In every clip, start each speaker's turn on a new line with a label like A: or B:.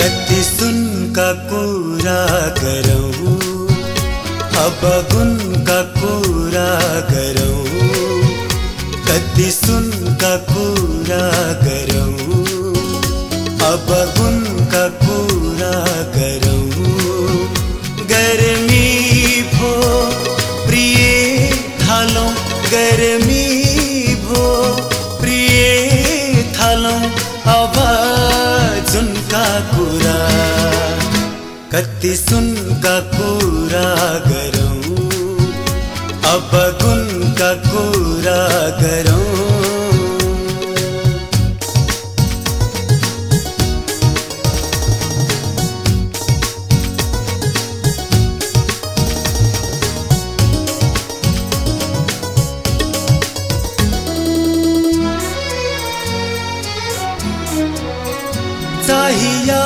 A: कति सुन का कुरा गरौँ अब गुणका कुरा गरौँ कति सुन का कुरा गरौँ अब गुन का कुरा गरौँ गर्मी भो, प्रिय थालौँ, गर्मी भो, प्रिय थालौँ अब कुरा कति सुन का कुरा गरौँ अब गुन का कुरा गरौँ चाहिया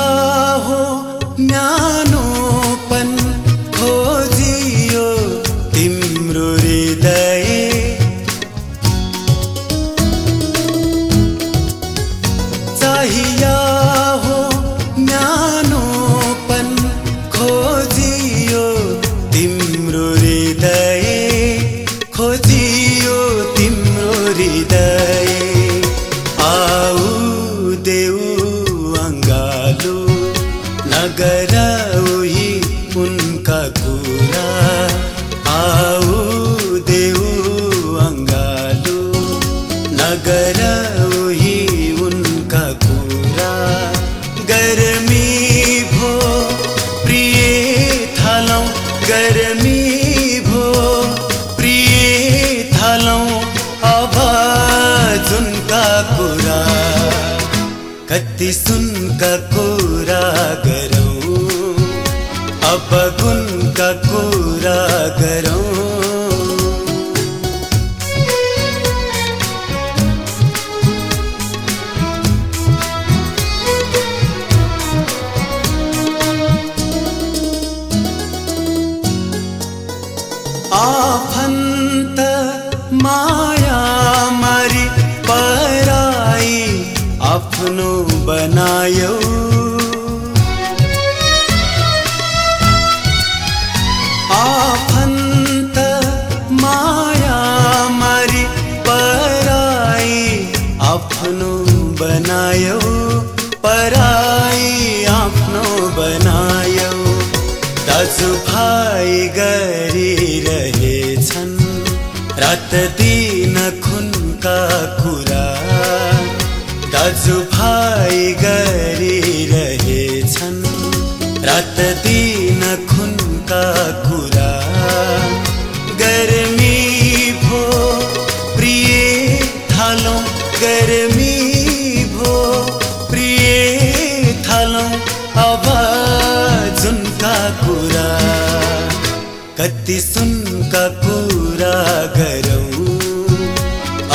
A: हो न्यानोपन गर्मी भो प्रिय थालौँ अब जुनका कुरा। कति सुनका कुरा गरौँ अब गुनका कुरा गरौँ आफन्त माया मरी पराई आफ्नो बनायो। आफन्त माया मरी पराई आफ्नो बनायो। पराई आफ्नो बनायो दाजुभाइ गरिरहेछन् रात दिन खुनका कुरा। दाजुभाइ गरिरहेछन् रात दिन खुनका कुरा। गर्मी भो प्रिय थालौँ। गर्मी भो प्रिय थालौँ। अब जुनका कति सुन का पूरा गरौँ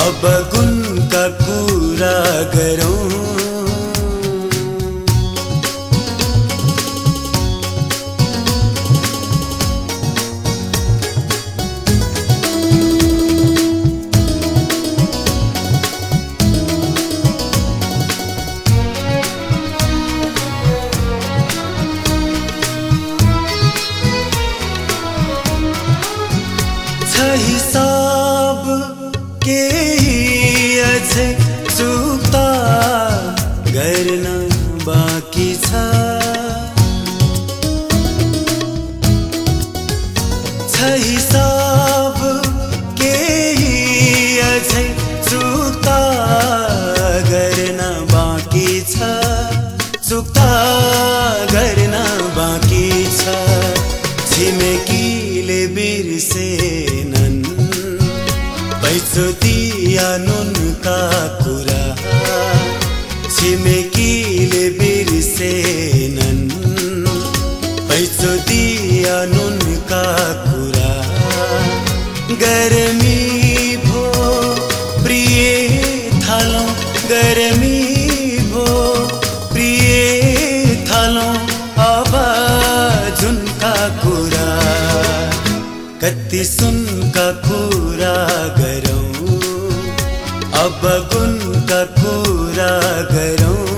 A: अब गुन का पूरा छ गर्न बाँकी छ। हिसाब केही अझै चुक्ता गर्न बाँकी छ। चुक्ता गर्न बाँकी छ। छिमेकीले बिर्सेनन्। पैसो दिया नुनका कुरा छिमेकीले बिर्सेनन् पैसो दिया नुनका कुरा गर्मी भो, प्रिय थालौँ, गर्मी भो, प्रिय थालौँ अब जुनका कुरा कति सुनका कुरा गरौँ, अब गुणका कुरा मेरा घरों